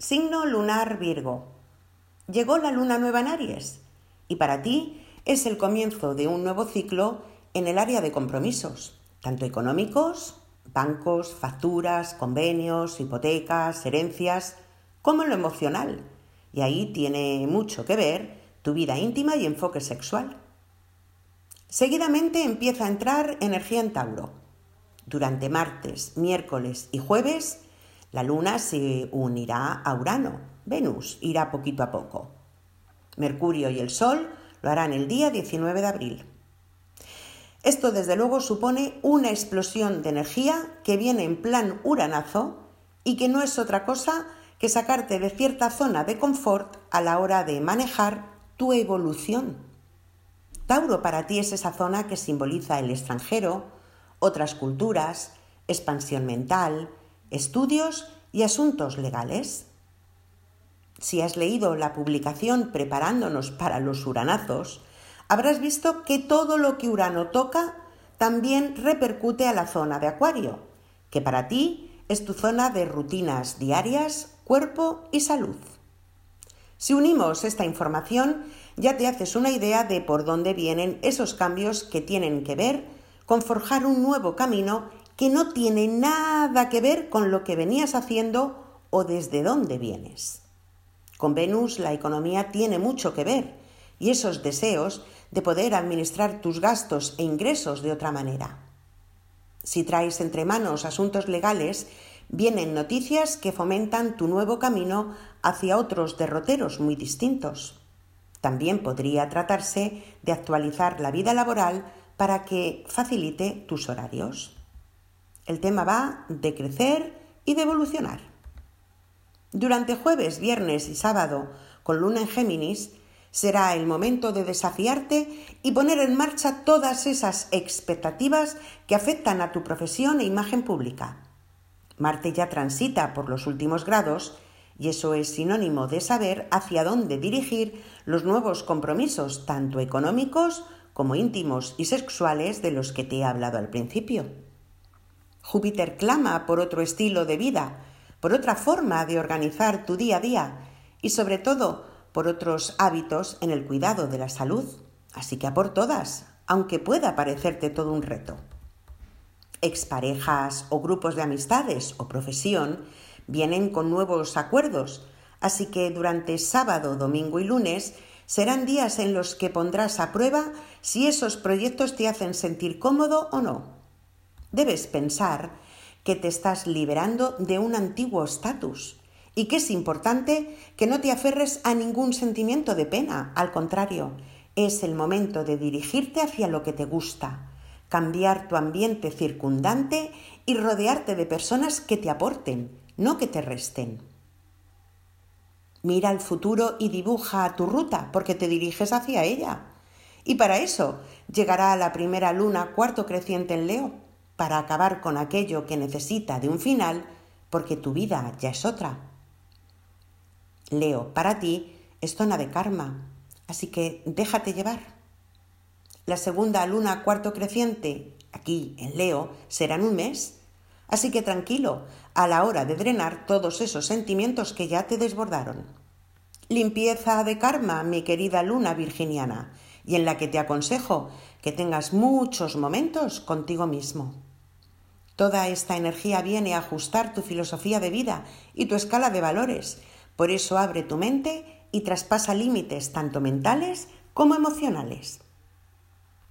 Signo lunar Virgo. Llegó la luna nueva en Aries y para ti es el comienzo de un nuevo ciclo en el área de compromisos, tanto económicos, bancos, facturas, convenios, hipotecas, herencias, como en lo emocional. Y ahí tiene mucho que ver tu vida íntima y enfoque sexual. Seguidamente empieza a entrar energía en Tauro. Durante martes, miércoles y jueves la luna se unirá a Urano, Venus irá poquito a poco. Mercurio y el Sol lo harán el día 19 de abril. Esto desde luego supone una explosión de energía que viene en plan uranazo y que no es otra cosa que sacarte de cierta zona de confort a la hora de manejar tu evolución. Tauro para ti es esa zona que simboliza el extranjero, otras culturas, expansión mental, estudios y asuntos legales. Si has leído la publicación Preparándonos para los Uranazos, habrás visto que todo lo que Urano toca también repercute a la zona de Acuario, que para ti es tu zona de rutinas diarias, cuerpo y salud. Si unimos esta información, ya te haces una idea de por dónde vienen esos cambios que tienen que ver con forjar un nuevo camino que no tiene nada que ver con lo que venías haciendo o desde dónde vienes. Con Venus la economía tiene mucho que ver y esos deseos de poder administrar tus gastos e ingresos de otra manera. Si traes entre manos asuntos legales, vienen noticias que fomentan tu nuevo camino hacia otros derroteros muy distintos. También podría tratarse de actualizar la vida laboral para que facilite tus horarios. El tema va de crecer y de evolucionar. Durante jueves, viernes y sábado, con luna en Géminis, será el momento de desafiarte y poner en marcha todas esas expectativas que afectan a tu profesión e imagen pública. Marte ya transita por los últimos grados y eso es sinónimo de saber hacia dónde dirigir los nuevos compromisos, tanto económicos como íntimos y sexuales de los que te he hablado al principio. Júpiter clama por otro estilo de vida, por otra forma de organizar tu día a día y sobre todo por otros hábitos en el cuidado de la salud. Así que a por todas, aunque pueda parecerte todo un reto. Exparejas o grupos de amistades o profesión vienen con nuevos acuerdos, así que durante sábado, domingo y lunes serán días en los que pondrás a prueba si esos proyectos te hacen sentir cómodo o no. Debes pensar que te estás liberando de un antiguo estatus y que es importante que no te aferres a ningún sentimiento de pena, al contrario, es el momento de dirigirte hacia lo que te gusta, cambiar tu ambiente circundante y rodearte de personas que te aporten, no que te resten. Mira al futuro y dibuja tu ruta porque te diriges hacia ella. Y para eso llegará la primera luna cuarto creciente en Leo para acabar con aquello que necesita de un final, porque tu vida ya es otra. Leo, para ti es zona de karma, así que déjate llevar. La segunda luna cuarto creciente, aquí en Leo, será en un mes, así que tranquilo a la hora de drenar todos esos sentimientos que ya te desbordaron. Limpieza de karma, mi querida luna virginiana, y en la que te aconsejo que tengas muchos momentos contigo mismo. Toda esta energía viene a ajustar tu filosofía de vida y tu escala de valores. Por eso abre tu mente y traspasa límites tanto mentales como emocionales.